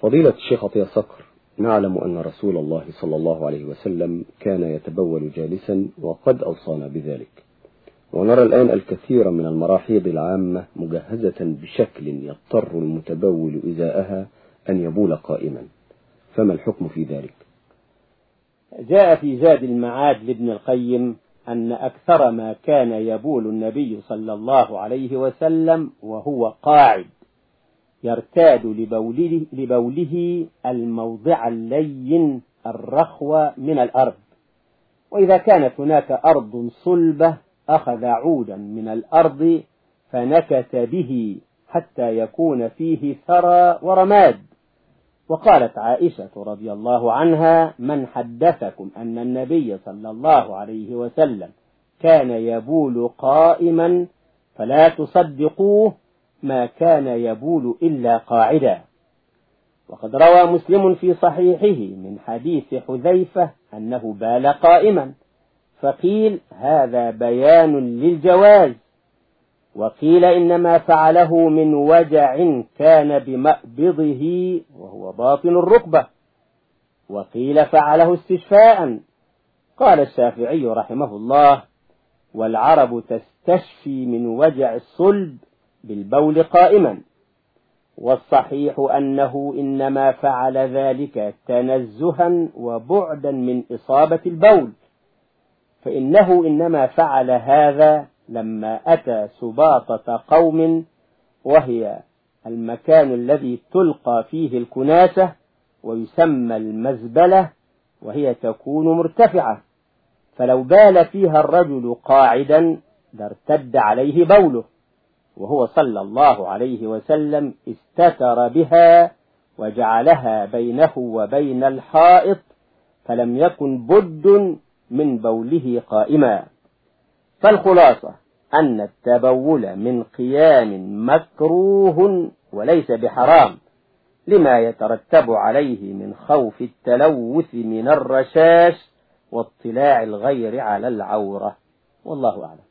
فضيلة الشيخ عطية صقر نعلم أن رسول الله صلى الله عليه وسلم كان يتبول جالسا وقد أوصانا بذلك. ونرى الآن الكثير من المراحيض العامة مجهزة بشكل يضطر المتبول إزاءها أن يبول قائما. فما الحكم في ذلك؟ جاء في زاد المعاد لابن القيم أن أكثر ما كان يبول النبي صلى الله عليه وسلم وهو قاعد. يرتاد لبوله, لبوله الموضع اللين الرخوة من الأرض. وإذا كانت هناك أرض صلبة أخذ عودا من الأرض فنكت به حتى يكون فيه ثرى ورماد. وقالت عائشة رضي الله عنها من حدثكم أن النبي صلى الله عليه وسلم كان يبول قائما فلا تصدقوه ما كان يبول إلا قاعدا. وقد روى مسلم في صحيحه من حديث حذيفة أنه بال قائما فقيل هذا بيان للجواز وقيل إنما فعله من وجع كان بمأبضه وهو باطن الركبة وقيل فعله استشفاء. قال الشافعي رحمه الله والعرب تستشفي من وجع الصلب بالبول قائما. والصحيح أنه إنما فعل ذلك تنزها وبعدا من إصابة البول فإنه إنما فعل هذا لما أتى سباطة قوم وهي المكان الذي تلقى فيه الكناسة ويسمى المزبلة وهي تكون مرتفعة. فلو بال فيها الرجل قاعدا لارتد عليه بوله. وهو صلى الله عليه وسلم استتر بها وجعلها بينه وبين الحائط فلم يكن بد من بوله قائما. فالخلاصة أن التبول من قيام مكروه وليس بحرام لما يترتب عليه من خوف التلوث من الرشاش واطلاع الغير على العورة. والله أعلم.